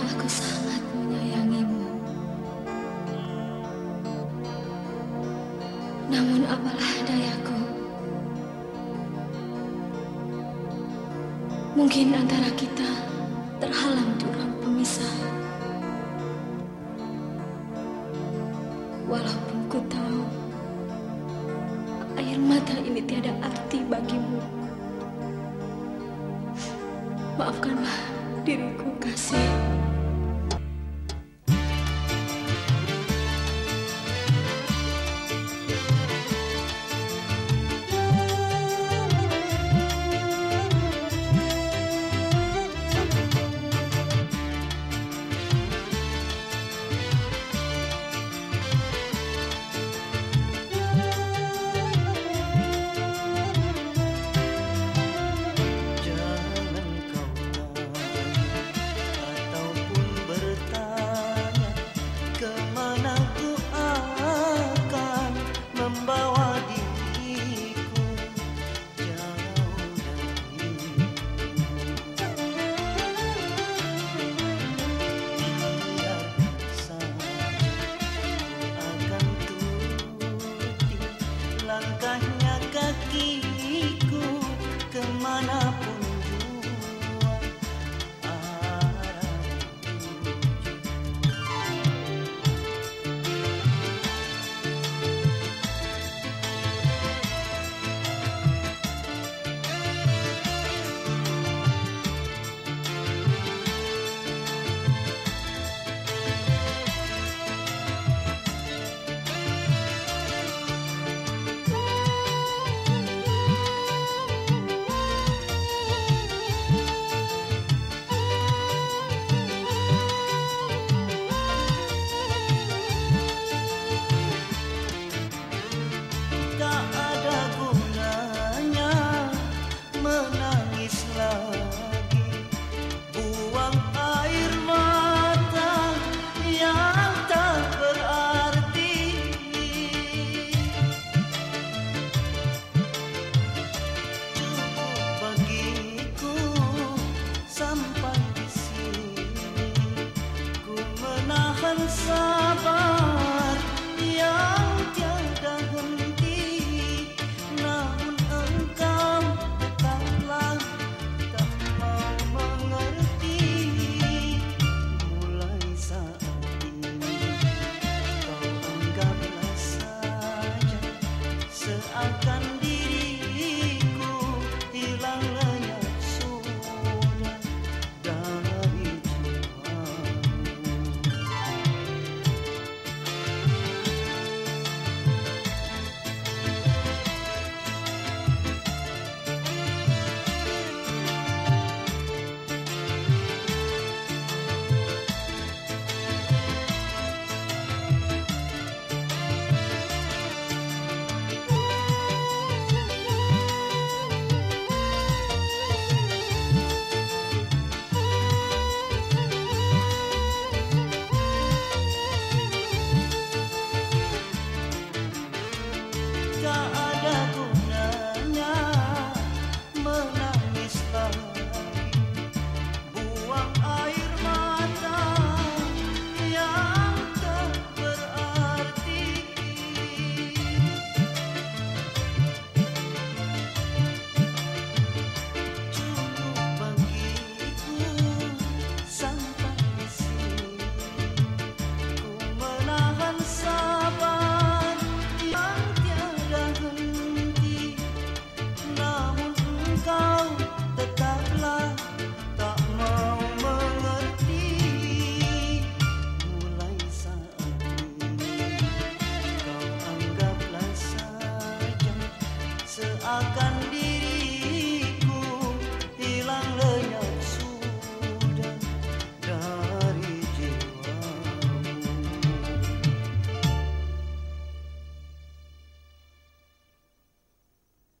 aku sangat menyayangimu. Namun apalah dayaku. Mungkin antara kita terhalang jurang pemisah. Walaupun ku tahu air mata ini tiada arti bagimu. Maafkanlah diriku kasih. dançava akan